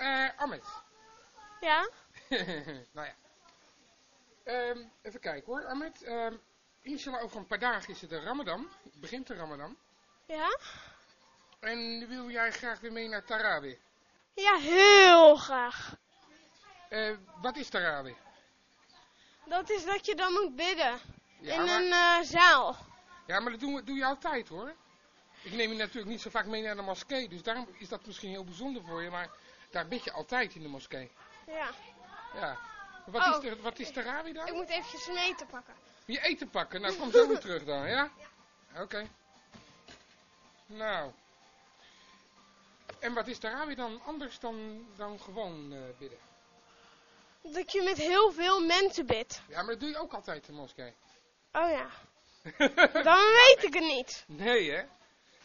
Eh, Ahmed. Ja? nou ja. Ehm, even kijken hoor, Ahmed. Ehm inshallah over een paar dagen is het de Ramadan. Begint de Ramadan. Ja? En wil jij graag weer mee naar Tarawih. Ja, heel graag. Eh, wat is Tarawih? Dat is dat je dan moet bidden. Ja, in maar, een eh, zaal. ja, maar dat doen we- doe je altijd hoor. Ik neem je natuurlijk niet zo vaak mee naar de moskee, dus daarom is dat misschien heel bijzonder voor je, maar daar bid je altijd in de moskee. Ja. Ja. Wat, Oh. is, de, wat is Tarawih dan? Ik moet eventjes een eten pakken. Je eten pakken. Nou, kom zo weer terug dan, ja? Oké. Nou. En wat is Tarawih dan anders dan, dan gewoon eh, bidden? Dat je met heel veel mensen bidt. Ja, maar dat doe je ook altijd in de moskee. Oh ja. Dan weet ik het niet. nee, hè?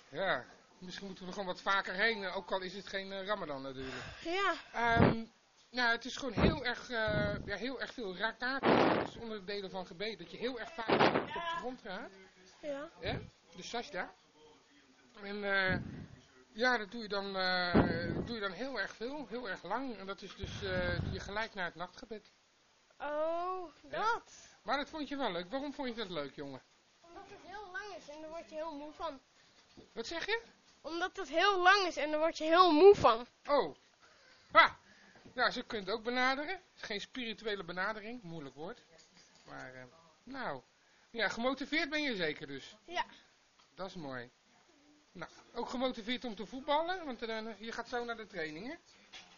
Ja. Misschien moeten we er gewoon wat vaker heen, eh, ook al is het geen eh, Ramadan natuurlijk. Ja. Ehm nou, het is gewoon heel erg, eh, ja, heel erg veel rakaten. Dat is onderdelen van gebed. Dat je heel erg vaak op de grond gaat. Ja. Ja, de. En ja, dat doe je, dan, dat doe je dan heel erg veel, heel erg lang. En dat is dus doe je gelijk naar het nachtgebed. Oh, dat. Maar dat vond je wel leuk. Waarom vond je dat leuk, jongen? Omdat het heel lang is en daar word je heel moe van. Wat zeg je? Omdat het heel lang is en daar word je heel moe van. Oh. Ha! Nou, zo kunt ook benaderen. Is geen spirituele benadering, moeilijk woord. Maar, eh, nou, ja, gemotiveerd ben je zeker dus. Ja. Dat is mooi. Nou, ook gemotiveerd om te voetballen, want eh, je gaat zo naar de training, hè?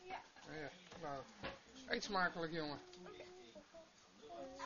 Ja. Ja, nou, eet smakelijk, jongen.